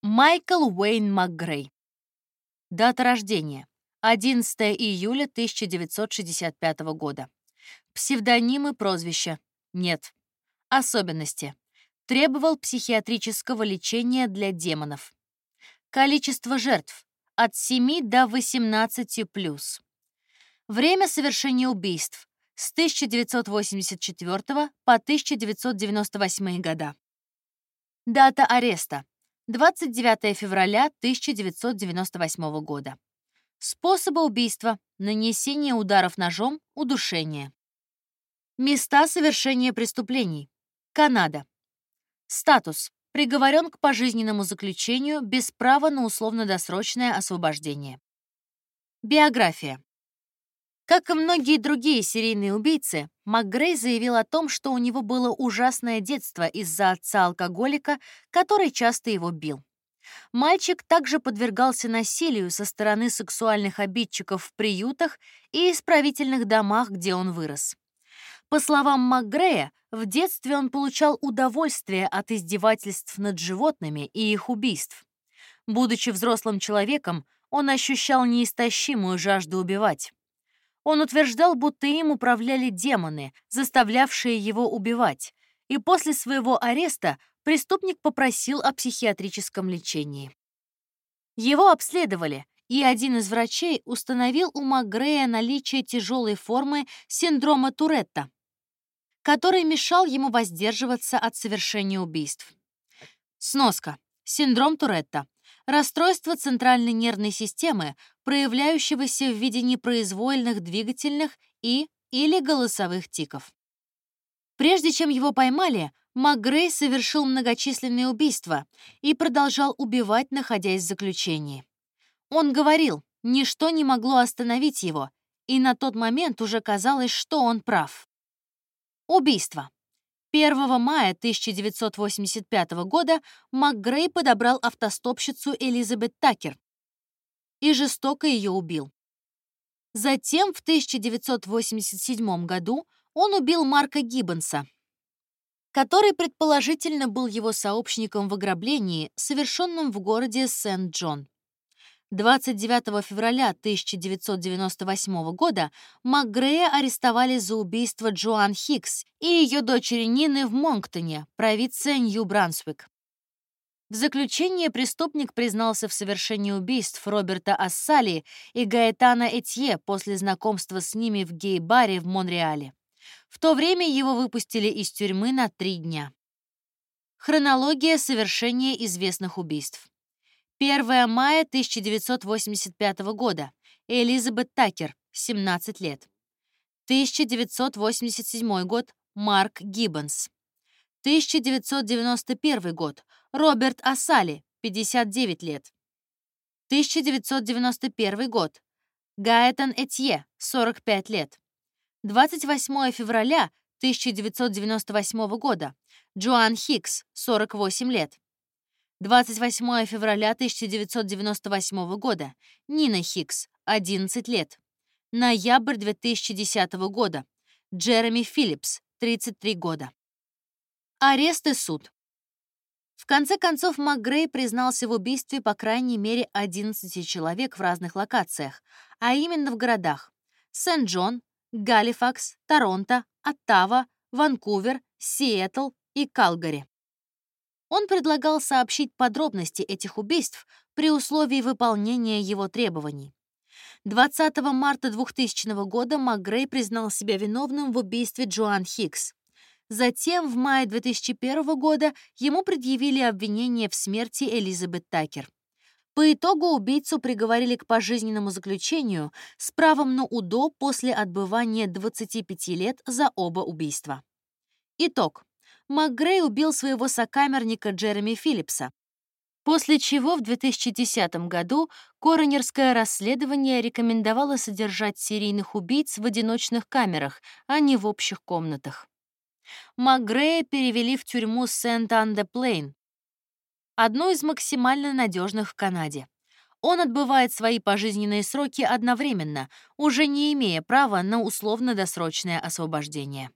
Майкл Уэйн МакГрей. Дата рождения. 11 июля 1965 года. Псевдонимы, прозвища. Нет. Особенности. Требовал психиатрического лечения для демонов. Количество жертв. От 7 до 18+. Время совершения убийств. С 1984 по 1998 года. Дата ареста. 29 февраля 1998 года. Способы убийства. Нанесение ударов ножом, удушение. Места совершения преступлений. Канада. Статус. Приговорен к пожизненному заключению без права на условно-досрочное освобождение. Биография. Как и многие другие серийные убийцы, МакГрей заявил о том, что у него было ужасное детство из-за отца-алкоголика, который часто его бил. Мальчик также подвергался насилию со стороны сексуальных обидчиков в приютах и исправительных домах, где он вырос. По словам МакГрея, в детстве он получал удовольствие от издевательств над животными и их убийств. Будучи взрослым человеком, он ощущал неистощимую жажду убивать. Он утверждал, будто им управляли демоны, заставлявшие его убивать, и после своего ареста преступник попросил о психиатрическом лечении. Его обследовали, и один из врачей установил у Макгрея наличие тяжелой формы синдрома Туретта, который мешал ему воздерживаться от совершения убийств. Сноска. Синдром Туретта расстройство центральной нервной системы, проявляющегося в виде непроизвольных двигательных и или голосовых тиков. Прежде чем его поймали, МакГрей совершил многочисленные убийства и продолжал убивать, находясь в заключении. Он говорил, ничто не могло остановить его, и на тот момент уже казалось, что он прав. Убийство. 1 мая 1985 года МакГрей подобрал автостопщицу Элизабет Такер и жестоко ее убил. Затем в 1987 году он убил Марка Гиббонса, который предположительно был его сообщником в ограблении, совершенном в городе Сент-Джон. 29 февраля 1998 года МакГрея арестовали за убийство Джоан Хикс и ее дочери Нины в Монктоне, провинция Нью-Брансвик. В заключение преступник признался в совершении убийств Роберта Ассали и Гаэтана Этье после знакомства с ними в гей-баре в Монреале. В то время его выпустили из тюрьмы на три дня. Хронология совершения известных убийств. 1 мая 1985 года. Элизабет Такер, 17 лет. 1987 год. Марк Гиббонс. 1991 год. Роберт Асали, 59 лет. 1991 год. Гаэтан Этье, 45 лет. 28 февраля 1998 года. Джоан Хикс, 48 лет. 28 февраля 1998 года. Нина Хикс, 11 лет. Ноябрь 2010 года. Джереми Филлипс, 33 года. Арест и суд. В конце концов, МакГрей признался в убийстве по крайней мере 11 человек в разных локациях, а именно в городах Сент-Джон, Галифакс, Торонто, Оттава, Ванкувер, Сиэтл и Калгари. Он предлагал сообщить подробности этих убийств при условии выполнения его требований. 20 марта 2000 года МакГрей признал себя виновным в убийстве Джоан Хикс. Затем, в мае 2001 года, ему предъявили обвинение в смерти Элизабет Такер. По итогу убийцу приговорили к пожизненному заключению с правом на УДО после отбывания 25 лет за оба убийства. Итог. МакГрей убил своего сокамерника Джереми Филлипса, после чего в 2010 году коронерское расследование рекомендовало содержать серийных убийц в одиночных камерах, а не в общих комнатах. МакГрея перевели в тюрьму Сент-Ан-де-Плейн, одну из максимально надежных в Канаде. Он отбывает свои пожизненные сроки одновременно, уже не имея права на условно-досрочное освобождение.